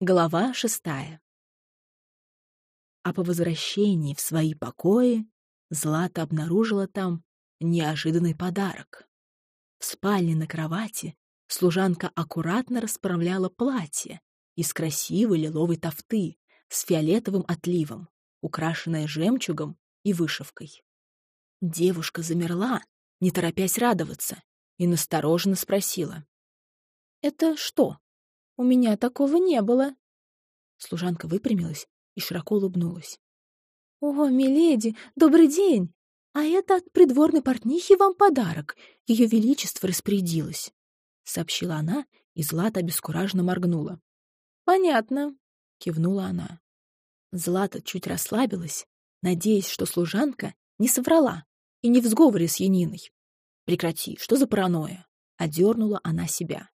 Глава шестая. А по возвращении в свои покои Злата обнаружила там неожиданный подарок. В спальне на кровати служанка аккуратно расправляла платье из красивой лиловой тофты с фиолетовым отливом, украшенное жемчугом и вышивкой. Девушка замерла, не торопясь радоваться, и настороженно спросила. «Это что?» У меня такого не было. Служанка выпрямилась и широко улыбнулась. «О, миледи, добрый день! А это от придворной портнихи вам подарок. Ее величество распорядилось», — сообщила она, и Злата обескураженно моргнула. «Понятно», — кивнула она. Злата чуть расслабилась, надеясь, что служанка не соврала и не в сговоре с Яниной. «Прекрати, что за паранойя?» — одернула она себя.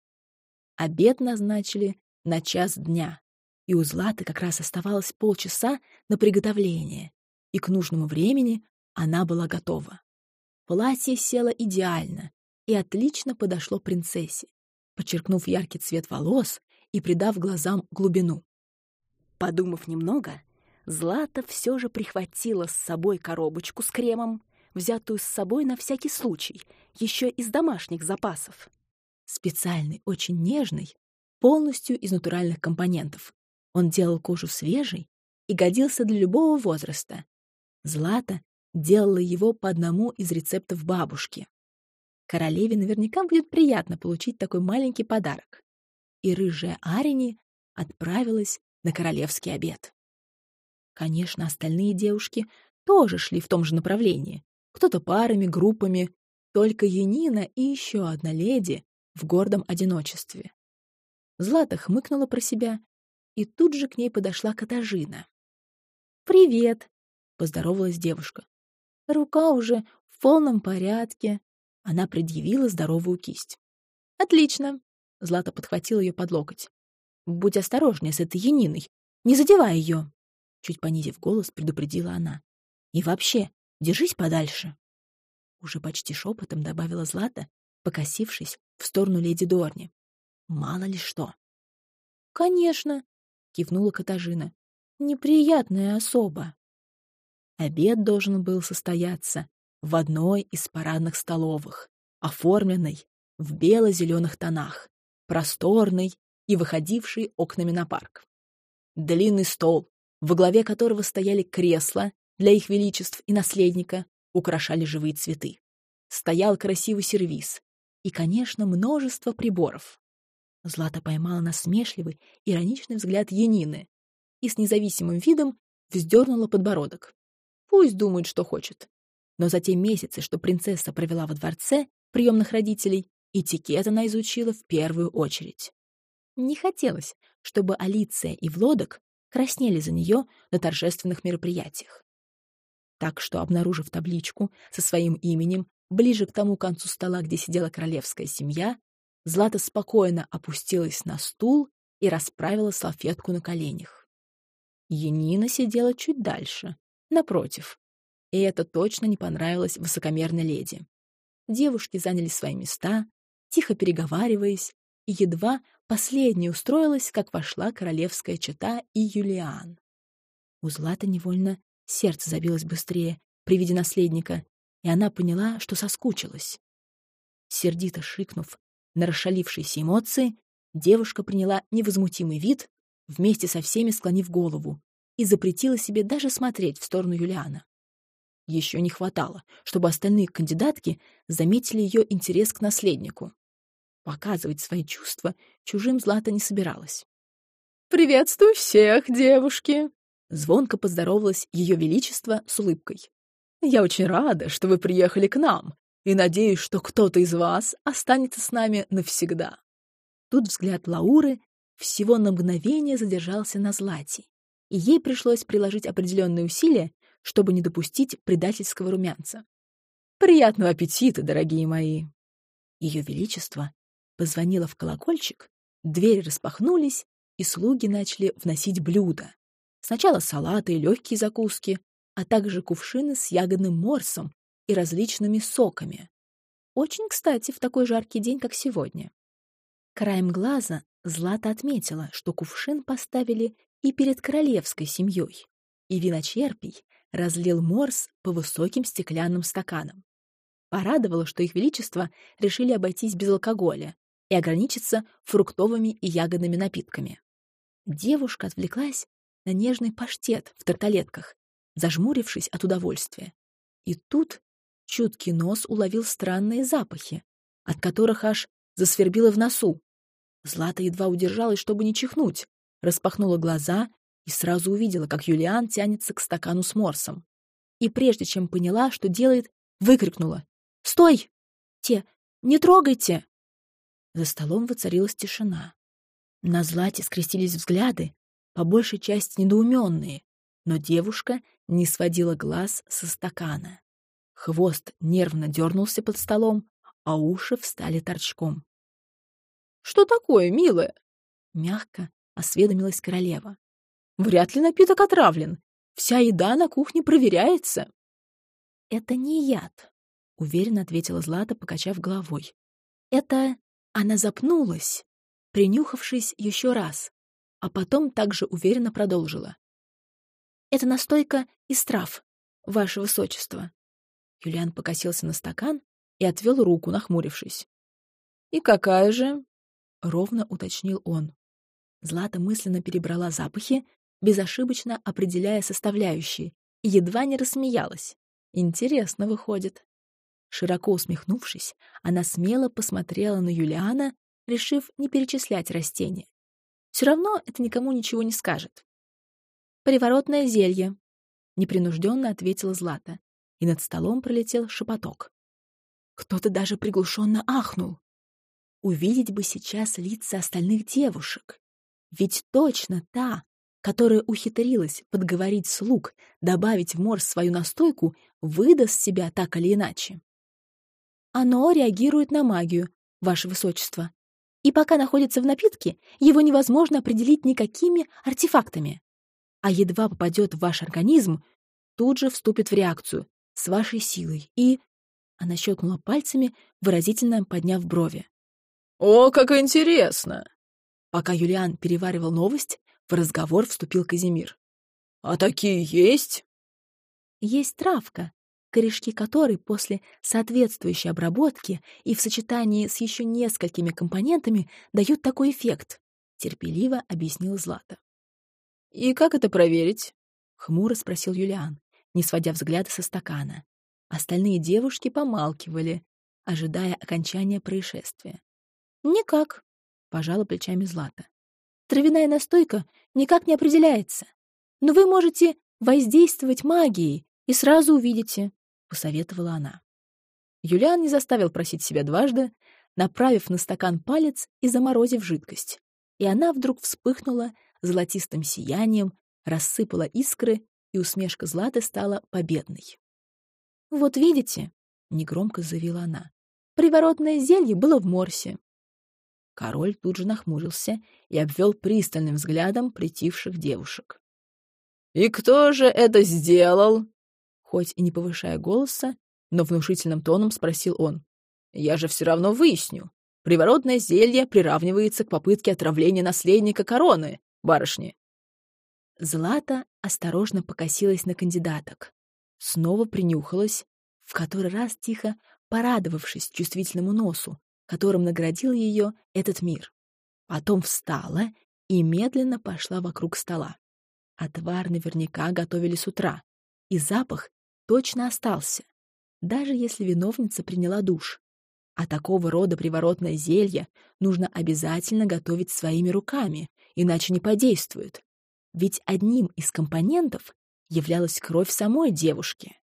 Обед назначили на час дня, и у Златы как раз оставалось полчаса на приготовление, и к нужному времени она была готова. Платье село идеально и отлично подошло принцессе, подчеркнув яркий цвет волос и придав глазам глубину. Подумав немного, Злата все же прихватила с собой коробочку с кремом, взятую с собой на всякий случай, еще из домашних запасов. Специальный, очень нежный, полностью из натуральных компонентов. Он делал кожу свежей и годился для любого возраста. Злата делала его по одному из рецептов бабушки. Королеве наверняка будет приятно получить такой маленький подарок. И рыжая Арини отправилась на королевский обед. Конечно, остальные девушки тоже шли в том же направлении. Кто-то парами, группами. Только Янина и еще одна леди в гордом одиночестве. Злата хмыкнула про себя, и тут же к ней подошла Катажина. «Привет!» — поздоровалась девушка. «Рука уже в полном порядке». Она предъявила здоровую кисть. «Отлично!» — Злата подхватила ее под локоть. «Будь осторожнее с этой Яниной, не задевай ее!» Чуть понизив голос, предупредила она. «И вообще, держись подальше!» Уже почти шепотом добавила Злата, покосившись в сторону леди Дорни. Мало ли что. «Конечно», — кивнула Катажина. «Неприятная особа». Обед должен был состояться в одной из парадных столовых, оформленной в бело-зеленых тонах, просторной и выходившей окнами на парк. Длинный стол, во главе которого стояли кресла для их величеств и наследника, украшали живые цветы. Стоял красивый сервиз, и, конечно, множество приборов. Злата поймала насмешливый, ироничный взгляд Янины и с независимым видом вздернула подбородок. Пусть думает, что хочет. Но за те месяцы, что принцесса провела во дворце приемных родителей, этикет она изучила в первую очередь. Не хотелось, чтобы Алиция и Влодок краснели за нее на торжественных мероприятиях. Так что, обнаружив табличку со своим именем Ближе к тому концу стола, где сидела королевская семья, Злата спокойно опустилась на стул и расправила салфетку на коленях. Янина сидела чуть дальше, напротив, и это точно не понравилось высокомерной леди. Девушки заняли свои места, тихо переговариваясь, и едва последняя устроилась, как вошла королевская чета и Юлиан. У Златы невольно сердце забилось быстрее при виде наследника, и она поняла, что соскучилась. Сердито шикнув на расшалившиеся эмоции, девушка приняла невозмутимый вид, вместе со всеми склонив голову, и запретила себе даже смотреть в сторону Юлиана. Еще не хватало, чтобы остальные кандидатки заметили ее интерес к наследнику. Показывать свои чувства чужим Злата не собиралась. «Приветствую всех, девушки!» Звонко поздоровалась Ее Величество с улыбкой. Я очень рада, что вы приехали к нам, и надеюсь, что кто-то из вас останется с нами навсегда». Тут взгляд Лауры всего на мгновение задержался на Злате, и ей пришлось приложить определенные усилия, чтобы не допустить предательского румянца. «Приятного аппетита, дорогие мои!» Ее Величество позвонило в колокольчик, двери распахнулись, и слуги начали вносить блюда. Сначала салаты и легкие закуски, а также кувшины с ягодным морсом и различными соками. Очень кстати в такой жаркий день, как сегодня. Краем глаза Злата отметила, что кувшин поставили и перед королевской семьей, и виночерпий разлил морс по высоким стеклянным стаканам. Порадовало, что их величество решили обойтись без алкоголя и ограничиться фруктовыми и ягодными напитками. Девушка отвлеклась на нежный паштет в тарталетках, зажмурившись от удовольствия. И тут чуткий нос уловил странные запахи, от которых аж засвербило в носу. Злата едва удержалась, чтобы не чихнуть, распахнула глаза и сразу увидела, как Юлиан тянется к стакану с морсом. И прежде чем поняла, что делает, выкрикнула «Стой! Те, не трогайте!» За столом воцарилась тишина. На Злате скрестились взгляды, по большей части недоуменные, но девушка не сводила глаз со стакана. Хвост нервно дернулся под столом, а уши встали торчком. «Что такое, милая?» — мягко осведомилась королева. «Вряд ли напиток отравлен. Вся еда на кухне проверяется». «Это не яд», — уверенно ответила Злата, покачав головой. «Это...» Она запнулась, принюхавшись еще раз, а потом также уверенно продолжила. «Это настойка из трав, ваше высочество». Юлиан покосился на стакан и отвел руку, нахмурившись. «И какая же?» — ровно уточнил он. Злата мысленно перебрала запахи, безошибочно определяя составляющие, и едва не рассмеялась. Интересно выходит. Широко усмехнувшись, она смело посмотрела на Юлиана, решив не перечислять растения. Все равно это никому ничего не скажет. «Приворотное зелье», — непринужденно ответила Злата, и над столом пролетел шепоток. Кто-то даже приглушенно ахнул. Увидеть бы сейчас лица остальных девушек. Ведь точно та, которая ухитрилась подговорить слуг добавить в морс свою настойку, выдаст себя так или иначе. Оно реагирует на магию, ваше высочество. И пока находится в напитке, его невозможно определить никакими артефактами. А едва попадет в ваш организм, тут же вступит в реакцию с вашей силой и... Она щелкнула пальцами, выразительно подняв брови. «О, как интересно!» Пока Юлиан переваривал новость, в разговор вступил Казимир. «А такие есть?» «Есть травка, корешки которой после соответствующей обработки и в сочетании с еще несколькими компонентами дают такой эффект», — терпеливо объяснил Злата. «И как это проверить?» — хмуро спросил Юлиан, не сводя взгляда со стакана. Остальные девушки помалкивали, ожидая окончания происшествия. «Никак», — пожала плечами Злата. «Травяная настойка никак не определяется. Но вы можете воздействовать магией и сразу увидите, — посоветовала она. Юлиан не заставил просить себя дважды, направив на стакан палец и заморозив жидкость. И она вдруг вспыхнула золотистым сиянием, рассыпала искры, и усмешка Златы стала победной. «Вот видите», — негромко заявила она, — «приворотное зелье было в морсе». Король тут же нахмурился и обвел пристальным взглядом притивших девушек. «И кто же это сделал?» Хоть и не повышая голоса, но внушительным тоном спросил он. «Я же все равно выясню. Приворотное зелье приравнивается к попытке отравления наследника короны, барышни». Злата осторожно покосилась на кандидаток. Снова принюхалась, в который раз тихо порадовавшись чувствительному носу, которым наградил ее этот мир. Потом встала и медленно пошла вокруг стола. Отвар наверняка готовили с утра, и запах точно остался, даже если виновница приняла душ. А такого рода приворотное зелье нужно обязательно готовить своими руками, иначе не подействует. Ведь одним из компонентов являлась кровь самой девушки.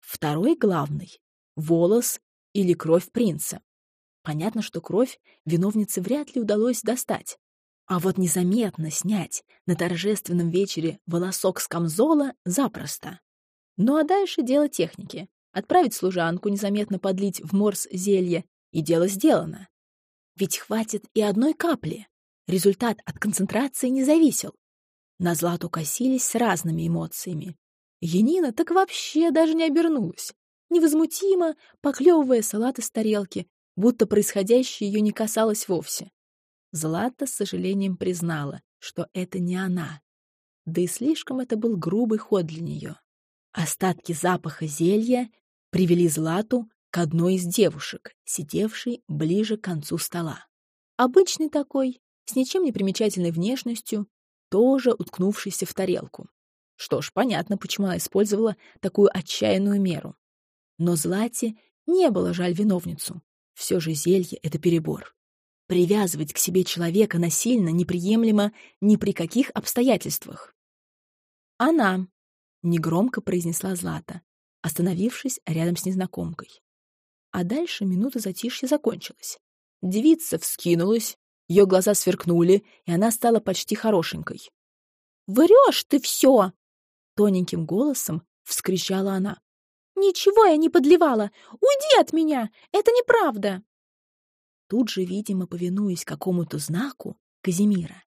Второй главный — волос или кровь принца. Понятно, что кровь виновнице вряд ли удалось достать. А вот незаметно снять на торжественном вечере волосок с камзола запросто. Ну а дальше дело техники. Отправить служанку незаметно подлить в морс зелье, и дело сделано. Ведь хватит и одной капли. Результат от концентрации не зависел. На Злату косились с разными эмоциями. Янина так вообще даже не обернулась. Невозмутимо, поклевывая салат из тарелки, будто происходящее ее не касалось вовсе. Злата с сожалением признала, что это не она. Да и слишком это был грубый ход для нее. Остатки запаха зелья привели Злату к одной из девушек, сидевшей ближе к концу стола. Обычный такой, с ничем не примечательной внешностью, тоже уткнувшийся в тарелку. Что ж, понятно, почему она использовала такую отчаянную меру. Но Злате не было жаль виновницу. Все же зелье — это перебор. Привязывать к себе человека насильно неприемлемо ни при каких обстоятельствах. «Она», — негромко произнесла Злата, остановившись рядом с незнакомкой. А дальше минута затишья закончилась. Девица вскинулась, ее глаза сверкнули, и она стала почти хорошенькой. «Врешь ты все!» — тоненьким голосом вскричала она. «Ничего я не подливала! Уйди от меня! Это неправда!» Тут же, видимо, повинуясь какому-то знаку Казимира,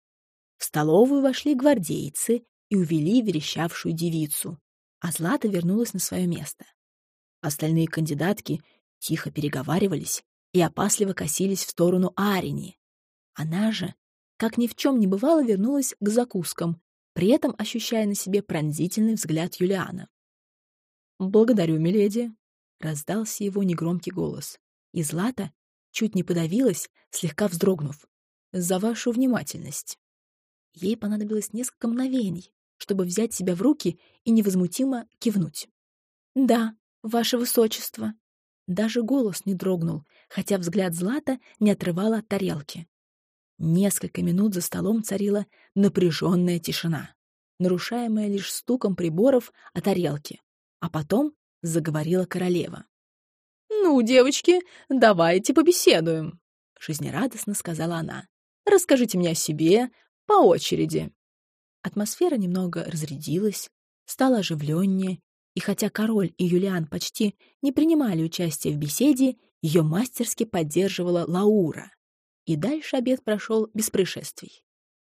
в столовую вошли гвардейцы и увели верещавшую девицу, а Злата вернулась на свое место. Остальные кандидатки тихо переговаривались и опасливо косились в сторону Арини. Она же, как ни в чем не бывало, вернулась к закускам, при этом ощущая на себе пронзительный взгляд Юлиана. «Благодарю, миледи», — раздался его негромкий голос, и Злата чуть не подавилась, слегка вздрогнув. «За вашу внимательность». Ей понадобилось несколько мгновений, чтобы взять себя в руки и невозмутимо кивнуть. «Да, ваше высочество». Даже голос не дрогнул, хотя взгляд Злата не отрывала от тарелки. Несколько минут за столом царила напряженная тишина, нарушаемая лишь стуком приборов о тарелке. А потом заговорила королева. «Ну, девочки, давайте побеседуем», — жизнерадостно сказала она. «Расскажите мне о себе по очереди». Атмосфера немного разрядилась, стала оживленнее, и хотя король и Юлиан почти не принимали участия в беседе, ее мастерски поддерживала Лаура. И дальше обед прошел без происшествий.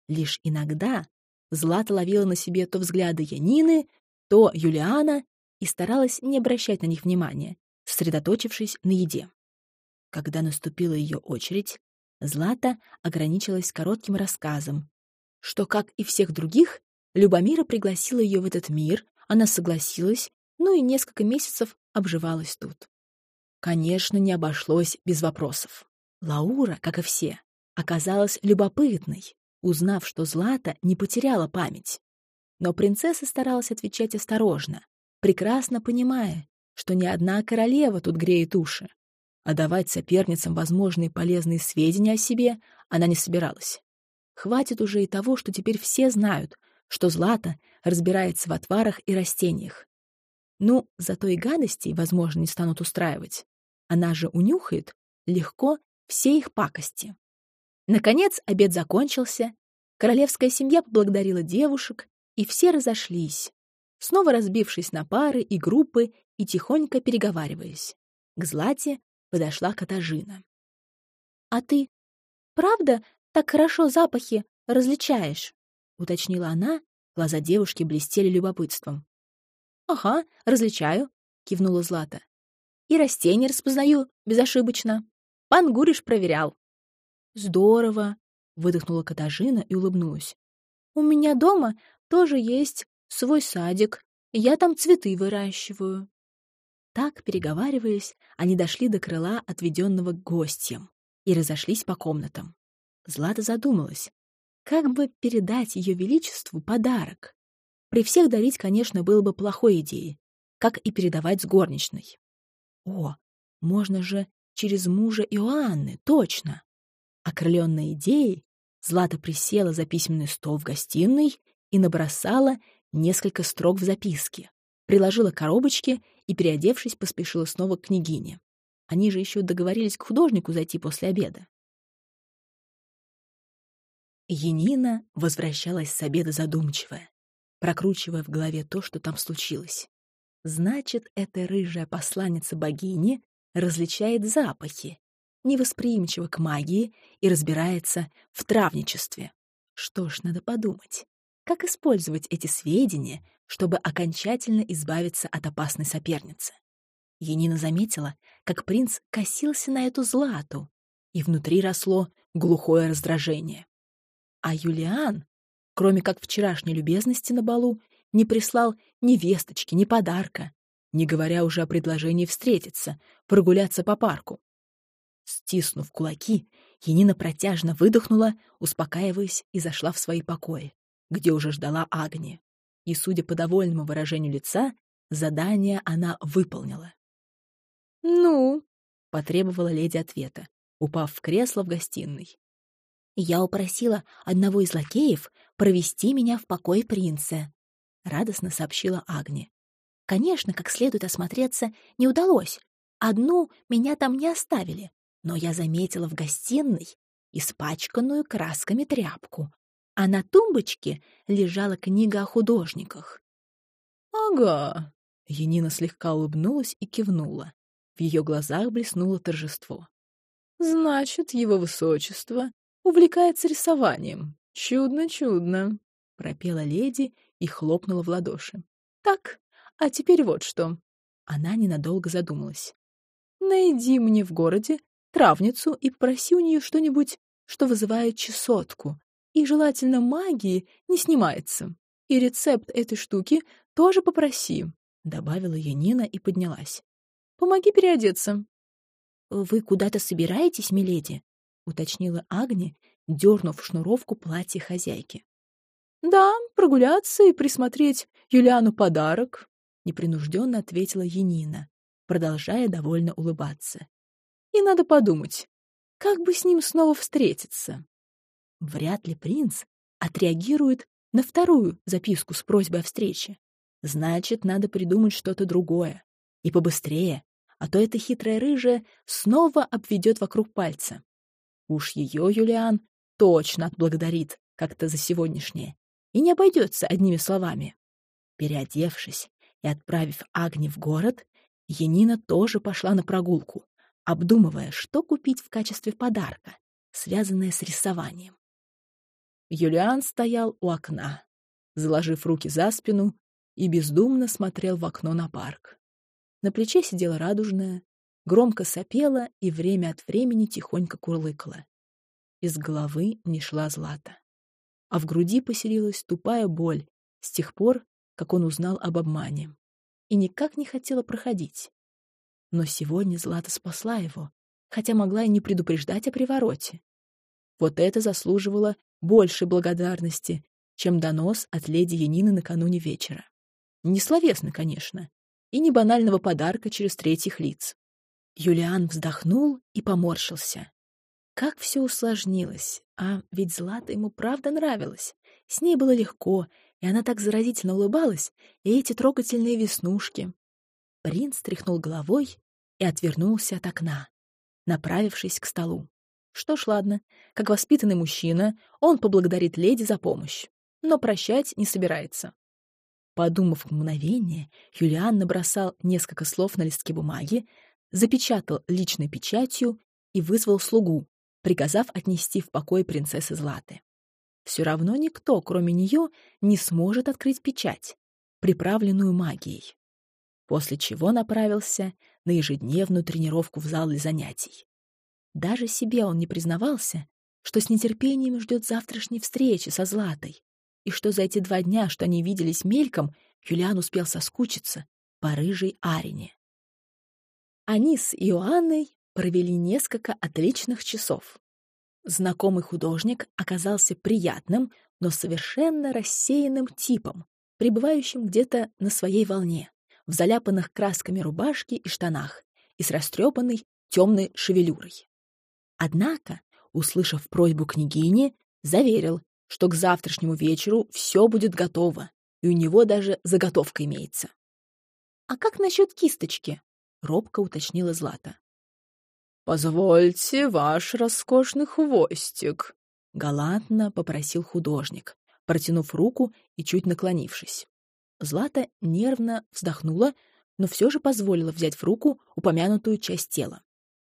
Лишь иногда Злата ловила на себе то взгляды Янины, то Юлиана и старалась не обращать на них внимания, сосредоточившись на еде. Когда наступила ее очередь, Злата ограничилась коротким рассказом, что, как и всех других, Любомира пригласила ее в этот мир, она согласилась, ну и несколько месяцев обживалась тут. Конечно, не обошлось без вопросов. Лаура, как и все, оказалась любопытной, узнав, что Злата не потеряла память. Но принцесса старалась отвечать осторожно, прекрасно понимая, что ни одна королева тут греет уши, а давать соперницам возможные полезные сведения о себе она не собиралась. Хватит уже и того, что теперь все знают, что Злата разбирается в отварах и растениях. Ну, зато и гадостей, возможно, не станут устраивать. Она же унюхает легко все их пакости. Наконец обед закончился, королевская семья поблагодарила девушек, и все разошлись, снова разбившись на пары и группы и тихонько переговариваясь. К Злате подошла Катажина. «А ты правда так хорошо запахи различаешь?» — уточнила она. Глаза девушки блестели любопытством. «Ага, различаю», — кивнула Злата. «И растения распознаю безошибочно. Пан Гуриш проверял». «Здорово», — выдохнула Катажина и улыбнулась. «У меня дома тоже есть свой садик, я там цветы выращиваю». Так, переговариваясь, они дошли до крыла, отведенного к гостям, и разошлись по комнатам. Злата задумалась, как бы передать ее величеству подарок. При всех дарить, конечно, было бы плохой идеей, как и передавать с горничной. О, можно же через мужа Иоанны, точно! Окрыленная идеей, Злата присела за письменный стол в гостиной и набросала несколько строк в записке, приложила коробочки и, переодевшись, поспешила снова к княгине. Они же еще договорились к художнику зайти после обеда. Енина возвращалась с обеда задумчивая, прокручивая в голове то, что там случилось. Значит, эта рыжая посланница богини различает запахи, невосприимчива к магии и разбирается в травничестве. Что ж, надо подумать. Как использовать эти сведения, чтобы окончательно избавиться от опасной соперницы? Енина заметила, как принц косился на эту злату, и внутри росло глухое раздражение. А Юлиан, кроме как вчерашней любезности на балу, не прислал ни весточки, ни подарка, не говоря уже о предложении встретиться, прогуляться по парку. Стиснув кулаки, Енина протяжно выдохнула, успокаиваясь, и зашла в свои покои, где уже ждала Агния. И, судя по довольному выражению лица, задание она выполнила. «Ну?» — потребовала леди ответа, упав в кресло в гостиной. «Я упросила одного из лакеев провести меня в покой принца», — радостно сообщила Агни. «Конечно, как следует осмотреться не удалось. Одну меня там не оставили, но я заметила в гостиной испачканную красками тряпку, а на тумбочке лежала книга о художниках. «Ага», — Янина слегка улыбнулась и кивнула. В ее глазах блеснуло торжество. «Значит, его высочество увлекается рисованием. Чудно-чудно», — пропела леди и хлопнула в ладоши. «Так, а теперь вот что». Она ненадолго задумалась. «Найди мне в городе травницу и попроси у нее что-нибудь, что вызывает чесотку, и желательно магии не снимается. И рецепт этой штуки тоже попроси», — добавила Янина и поднялась. «Помоги переодеться». «Вы куда-то собираетесь, миледи?» — уточнила Агни, дернув шнуровку платья хозяйки. «Да, прогуляться и присмотреть Юлиану подарок», — непринужденно ответила Янина, продолжая довольно улыбаться. И надо подумать, как бы с ним снова встретиться. Вряд ли принц отреагирует на вторую записку с просьбой о встрече. Значит, надо придумать что-то другое. И побыстрее, а то эта хитрая рыжая снова обведет вокруг пальца. Уж ее Юлиан точно отблагодарит как-то за сегодняшнее и не обойдется одними словами. Переодевшись и отправив Агни в город, Янина тоже пошла на прогулку, обдумывая, что купить в качестве подарка, связанное с рисованием. Юлиан стоял у окна, заложив руки за спину и бездумно смотрел в окно на парк. На плече сидела радужная, громко сопела и время от времени тихонько курлыкала. Из головы не шла злата. А в груди поселилась тупая боль с тех пор, как он узнал об обмане. И никак не хотела проходить. Но сегодня Злата спасла его, хотя могла и не предупреждать о привороте. Вот это заслуживало большей благодарности, чем донос от леди Янины накануне вечера. Не словесно, конечно, и не банального подарка через третьих лиц. Юлиан вздохнул и поморщился. Как все усложнилось, а ведь Злата ему правда нравилась. С ней было легко, и она так заразительно улыбалась, и эти трогательные веснушки. Принц тряхнул головой и отвернулся от окна, направившись к столу. Что ж, ладно, как воспитанный мужчина, он поблагодарит леди за помощь, но прощать не собирается. Подумав мгновение, Юлиан набросал несколько слов на листке бумаги, запечатал личной печатью и вызвал слугу, приказав отнести в покой принцессы Златы. Все равно никто, кроме нее, не сможет открыть печать, приправленную магией после чего направился на ежедневную тренировку в зал для занятий. Даже себе он не признавался, что с нетерпением ждет завтрашней встречи со Златой, и что за эти два дня, что они виделись мельком, Юлиан успел соскучиться по рыжей Арине. Они с Иоанной провели несколько отличных часов. Знакомый художник оказался приятным, но совершенно рассеянным типом, пребывающим где-то на своей волне в заляпанных красками рубашке и штанах и с растрепанной темной шевелюрой. Однако, услышав просьбу княгини, заверил, что к завтрашнему вечеру все будет готово, и у него даже заготовка имеется. «А как насчет кисточки?» — робко уточнила Злата. «Позвольте ваш роскошный хвостик», — галантно попросил художник, протянув руку и чуть наклонившись. Злата нервно вздохнула, но все же позволила взять в руку упомянутую часть тела.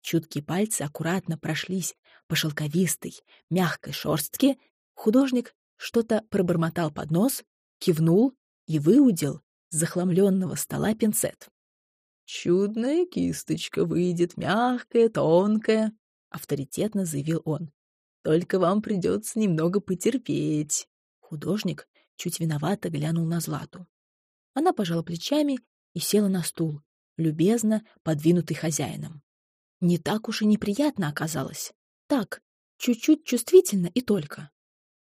Чуткие пальцы аккуратно прошлись по шелковистой, мягкой шерстке. Художник что-то пробормотал под нос, кивнул и выудил с захламленного стола пинцет. «Чудная кисточка выйдет, мягкая, тонкая. авторитетно заявил он. «Только вам придется немного потерпеть». Художник чуть виновато глянул на Злату. Она пожала плечами и села на стул, любезно подвинутый хозяином. Не так уж и неприятно оказалось. Так, чуть-чуть чувствительно и только.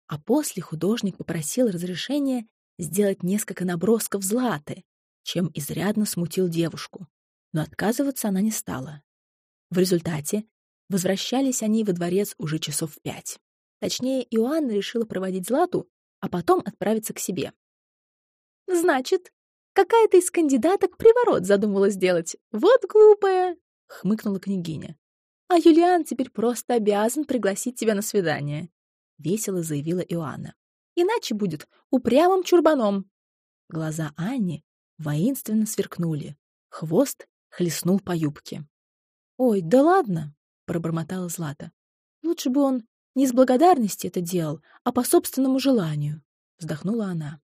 А после художник попросил разрешения сделать несколько набросков Златы, чем изрядно смутил девушку. Но отказываться она не стала. В результате возвращались они во дворец уже часов в пять. Точнее, Иоанна решила проводить Злату, а потом отправиться к себе. «Значит, какая-то из кандидаток приворот задумала сделать. Вот глупая!» — хмыкнула княгиня. «А Юлиан теперь просто обязан пригласить тебя на свидание», — весело заявила Иоанна. «Иначе будет упрямым чурбаном». Глаза Анни воинственно сверкнули. Хвост хлестнул по юбке. «Ой, да ладно!» — пробормотала Злата. «Лучше бы он не с благодарности это делал, а по собственному желанию», — вздохнула она.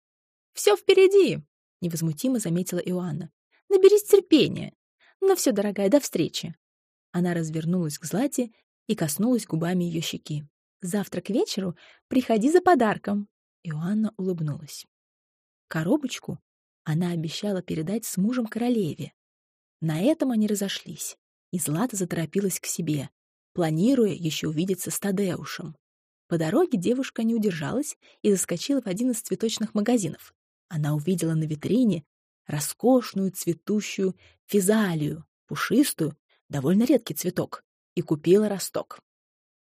«Все впереди!» — невозмутимо заметила Иоанна. «Наберись терпения. Ну все, дорогая, до встречи!» Она развернулась к Злате и коснулась губами ее щеки. «Завтра к вечеру приходи за подарком!» Иоанна улыбнулась. Коробочку она обещала передать с мужем королеве. На этом они разошлись, и Злата заторопилась к себе, планируя еще увидеться с Тадеушем. По дороге девушка не удержалась и заскочила в один из цветочных магазинов. Она увидела на витрине роскошную цветущую физалию, пушистую, довольно редкий цветок, и купила росток.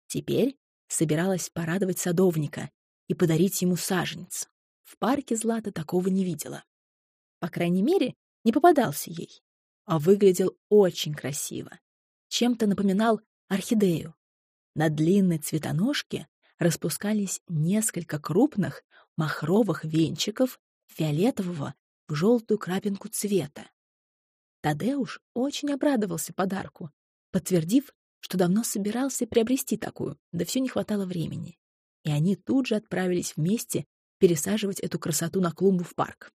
Теперь собиралась порадовать садовника и подарить ему саженец. В парке Злата такого не видела. По крайней мере, не попадался ей. А выглядел очень красиво. Чем-то напоминал орхидею. На длинной цветоножке распускались несколько крупных махровых венчиков фиолетового в желтую крапинку цвета. Тадеуш очень обрадовался подарку, подтвердив, что давно собирался приобрести такую, да все не хватало времени. И они тут же отправились вместе пересаживать эту красоту на клумбу в парк.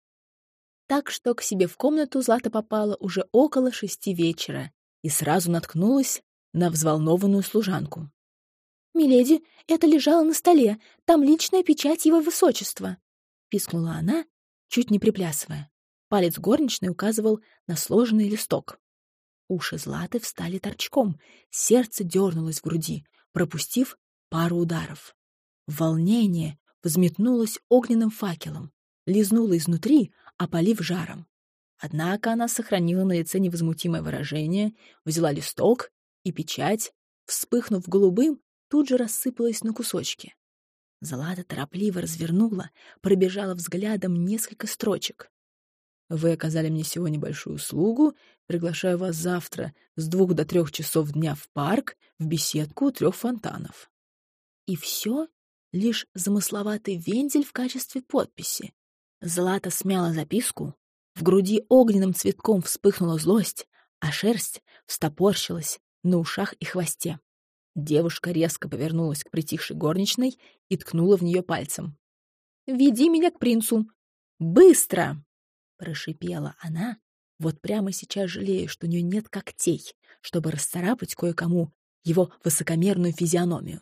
Так что к себе в комнату Злата попала уже около шести вечера и сразу наткнулась на взволнованную служанку. «Миледи, это лежало на столе, там личная печать его высочества», — пискнула она, чуть не приплясывая. Палец горничной указывал на сложенный листок. Уши Златы встали торчком, сердце дернулось в груди, пропустив пару ударов. Волнение взметнулось огненным факелом, лизнуло изнутри, опалив жаром. Однако она сохранила на лице невозмутимое выражение, взяла листок, и печать, вспыхнув голубым, тут же рассыпалась на кусочки. Злата торопливо развернула, пробежала взглядом несколько строчек. Вы оказали мне сегодня большую услугу. Приглашаю вас завтра с двух до трех часов дня в парк, в беседку у трех фонтанов. И все? Лишь замысловатый вензель в качестве подписи. Злата смяла записку. В груди огненным цветком вспыхнула злость, а шерсть встопорщилась на ушах и хвосте. Девушка резко повернулась к притихшей горничной и ткнула в нее пальцем. «Веди меня к принцу! Быстро!» Прошипела она, вот прямо сейчас жалею, что у нее нет когтей, чтобы расцарапать кое-кому его высокомерную физиономию.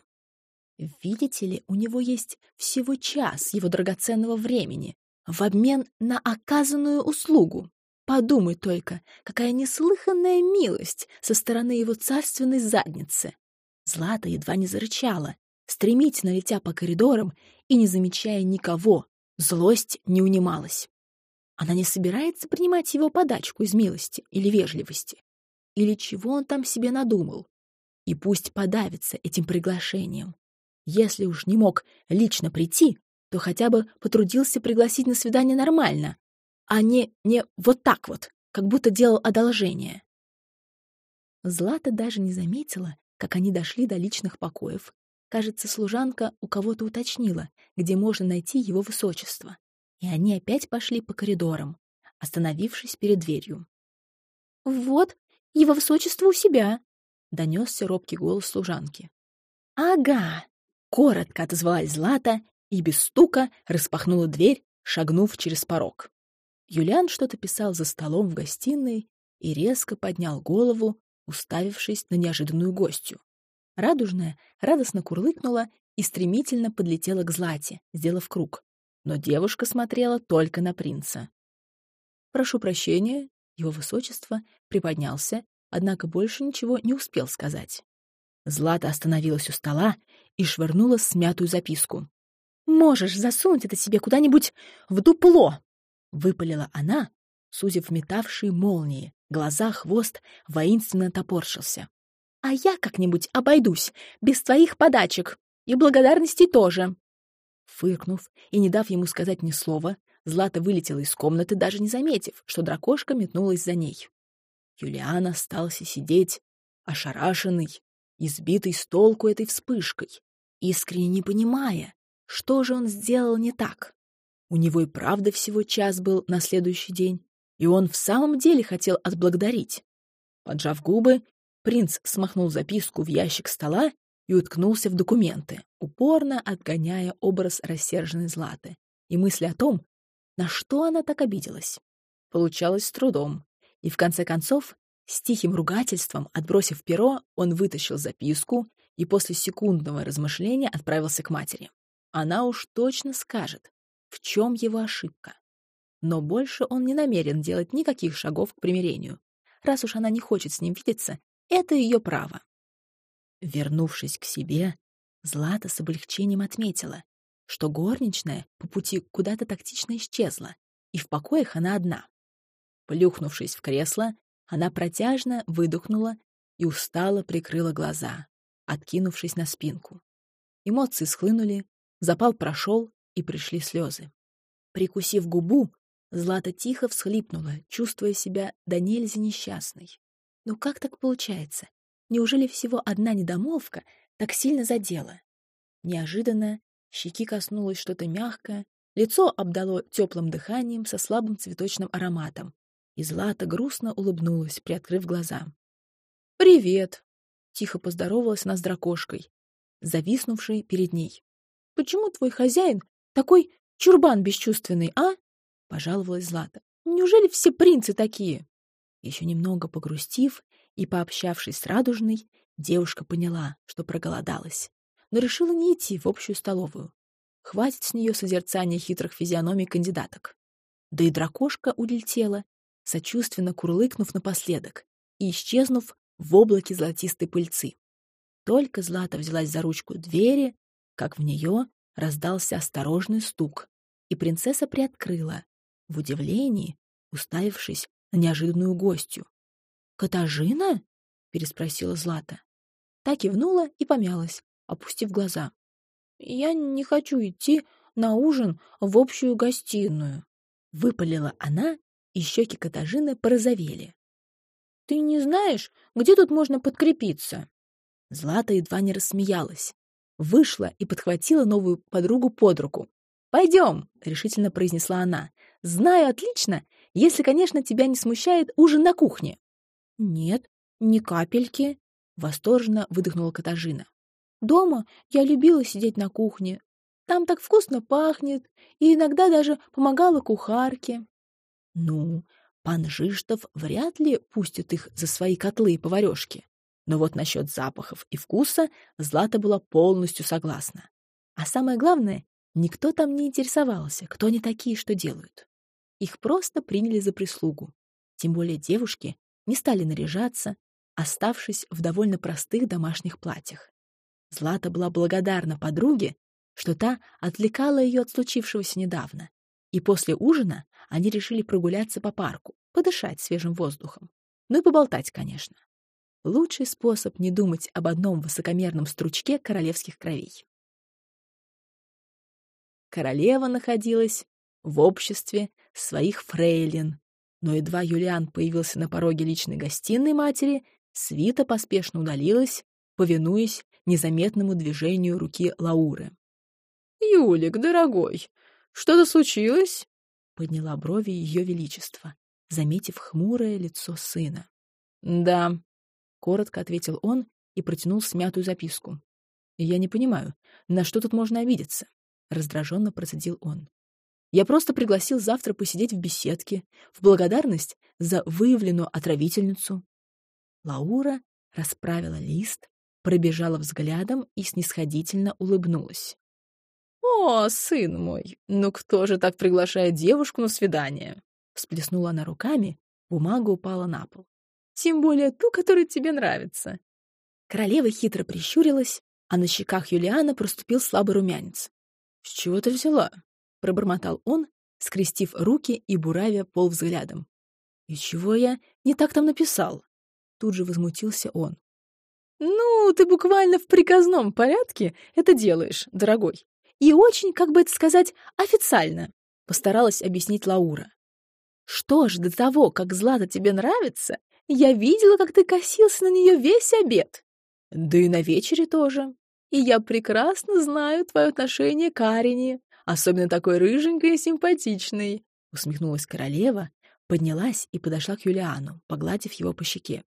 Видите ли, у него есть всего час его драгоценного времени в обмен на оказанную услугу. Подумай только, какая неслыханная милость со стороны его царственной задницы. Злата едва не зарычала, стремительно летя по коридорам и не замечая никого. Злость не унималась. Она не собирается принимать его подачку из милости или вежливости. Или чего он там себе надумал. И пусть подавится этим приглашением. Если уж не мог лично прийти, то хотя бы потрудился пригласить на свидание нормально, а не, не вот так вот, как будто делал одолжение. Злата даже не заметила, как они дошли до личных покоев. Кажется, служанка у кого-то уточнила, где можно найти его высочество и они опять пошли по коридорам, остановившись перед дверью. «Вот, его высочество у себя!» — донесся робкий голос служанки. «Ага!» — коротко отозвалась Злата и без стука распахнула дверь, шагнув через порог. Юлиан что-то писал за столом в гостиной и резко поднял голову, уставившись на неожиданную гостью. Радужная радостно курлыкнула и стремительно подлетела к Злате, сделав круг. Но девушка смотрела только на принца. «Прошу прощения», его высочество приподнялся, однако больше ничего не успел сказать. Злата остановилась у стола и швырнула смятую записку. «Можешь засунуть это себе куда-нибудь в дупло!» — выпалила она, сузив метавшие молнии. Глаза, хвост воинственно топорщился. «А я как-нибудь обойдусь, без твоих подачек. И благодарностей тоже!» Фыркнув и не дав ему сказать ни слова, Злата вылетела из комнаты, даже не заметив, что дракошка метнулась за ней. Юлиан остался сидеть, ошарашенный, избитый с толку этой вспышкой, искренне не понимая, что же он сделал не так. У него и правда всего час был на следующий день, и он в самом деле хотел отблагодарить. Поджав губы, принц смахнул записку в ящик стола и уткнулся в документы, упорно отгоняя образ рассерженной Златы и мысли о том, на что она так обиделась. Получалось с трудом, и в конце концов, с тихим ругательством, отбросив перо, он вытащил записку и после секундного размышления отправился к матери. Она уж точно скажет, в чем его ошибка. Но больше он не намерен делать никаких шагов к примирению. Раз уж она не хочет с ним видеться, это ее право. Вернувшись к себе, Злата с облегчением отметила, что горничная по пути куда-то тактично исчезла, и в покоях она одна. Плюхнувшись в кресло, она протяжно выдохнула и устало прикрыла глаза, откинувшись на спинку. Эмоции схлынули, запал прошел, и пришли слезы. Прикусив губу, Злата тихо всхлипнула, чувствуя себя до нельзя несчастной. Ну как так получается? Неужели всего одна недомолвка так сильно задела? Неожиданно щеки коснулось что-то мягкое, лицо обдало теплым дыханием со слабым цветочным ароматом, и Злата грустно улыбнулась, приоткрыв глаза. «Привет!» — тихо поздоровалась она с дракошкой, зависнувшей перед ней. «Почему твой хозяин такой чурбан бесчувственный, а?» — пожаловалась Злата. «Неужели все принцы такие?» Еще немного погрустив и пообщавшись с Радужной, девушка поняла, что проголодалась, но решила не идти в общую столовую. Хватит с нее созерцания хитрых физиономий кандидаток. Да и дракошка улетела, сочувственно курлыкнув напоследок и исчезнув в облаке золотистой пыльцы. Только Злата взялась за ручку двери, как в нее раздался осторожный стук, и принцесса приоткрыла, в удивлении, уставившись на неожиданную гостью. «Катажина?» — переспросила Злата. Та кивнула и помялась, опустив глаза. «Я не хочу идти на ужин в общую гостиную», — выпалила она и щеки Катажины порозовели. «Ты не знаешь, где тут можно подкрепиться?» Злата едва не рассмеялась. Вышла и подхватила новую подругу под руку. «Пойдем», — решительно произнесла она. «Знаю отлично, если, конечно, тебя не смущает ужин на кухне». «Нет, ни капельки», — восторженно выдохнула Катажина. «Дома я любила сидеть на кухне. Там так вкусно пахнет, и иногда даже помогала кухарке». Ну, пан Жиштов вряд ли пустит их за свои котлы и поварешки. Но вот насчет запахов и вкуса Злата была полностью согласна. А самое главное, никто там не интересовался, кто они такие, что делают. Их просто приняли за прислугу. Тем более девушки не стали наряжаться, оставшись в довольно простых домашних платьях. Злата была благодарна подруге, что та отвлекала ее от случившегося недавно, и после ужина они решили прогуляться по парку, подышать свежим воздухом. Ну и поболтать, конечно. Лучший способ не думать об одном высокомерном стручке королевских кровей. Королева находилась в обществе своих фрейлин, но едва Юлиан появился на пороге личной гостиной матери, свита поспешно удалилась, повинуясь незаметному движению руки Лауры. «Юлик, дорогой, что-то случилось?» — подняла брови ее величество, заметив хмурое лицо сына. «Да», — коротко ответил он и протянул смятую записку. «Я не понимаю, на что тут можно обидеться?» — раздраженно процедил он. «Я просто пригласил завтра посидеть в беседке в благодарность за выявленную отравительницу». Лаура расправила лист, пробежала взглядом и снисходительно улыбнулась. «О, сын мой, ну кто же так приглашает девушку на свидание?» Всплеснула она руками, бумага упала на пол. «Тем более ту, которая тебе нравится». Королева хитро прищурилась, а на щеках Юлиана проступил слабый румянец. «С чего ты взяла?» — пробормотал он, скрестив руки и буравя пол взглядом. «И чего я не так там написал?» Тут же возмутился он. «Ну, ты буквально в приказном порядке это делаешь, дорогой. И очень, как бы это сказать, официально», — постаралась объяснить Лаура. «Что ж, до того, как Злата тебе нравится, я видела, как ты косился на нее весь обед. Да и на вечере тоже. И я прекрасно знаю твое отношение к Арине, особенно такой рыженькой и симпатичной», — усмехнулась королева, поднялась и подошла к Юлиану, погладив его по щеке.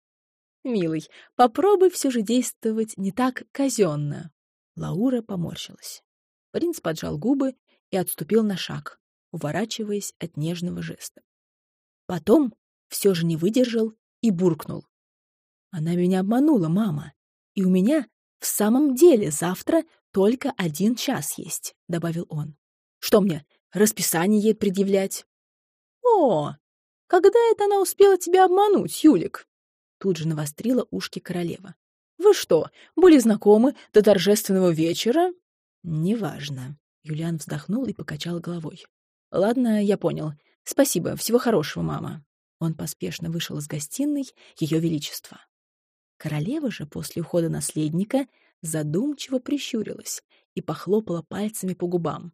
«Милый, попробуй все же действовать не так казенно». Лаура поморщилась. Принц поджал губы и отступил на шаг, уворачиваясь от нежного жеста. Потом все же не выдержал и буркнул. «Она меня обманула, мама, и у меня в самом деле завтра только один час есть», — добавил он. «Что мне, расписание ей предъявлять?» «О, когда это она успела тебя обмануть, Юлик?» Тут же навострила ушки королева. «Вы что, были знакомы до торжественного вечера?» «Неважно». Юлиан вздохнул и покачал головой. «Ладно, я понял. Спасибо. Всего хорошего, мама». Он поспешно вышел из гостиной Ее Величества. Королева же после ухода наследника задумчиво прищурилась и похлопала пальцами по губам.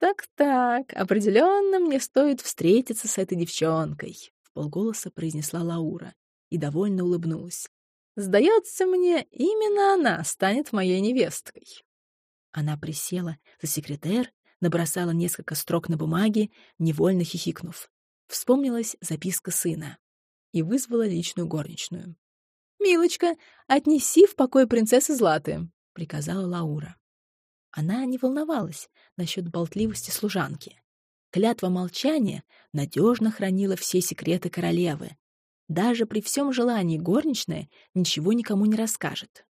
«Так-так, определенно мне стоит встретиться с этой девчонкой», — в полголоса произнесла Лаура и довольно улыбнулась. «Сдается мне, именно она станет моей невесткой». Она присела за секретер, набросала несколько строк на бумаге, невольно хихикнув. Вспомнилась записка сына и вызвала личную горничную. «Милочка, отнеси в покой принцессы Златы», — приказала Лаура. Она не волновалась насчет болтливости служанки. Клятва молчания надежно хранила все секреты королевы, даже при всем желании горничная ничего никому не расскажет.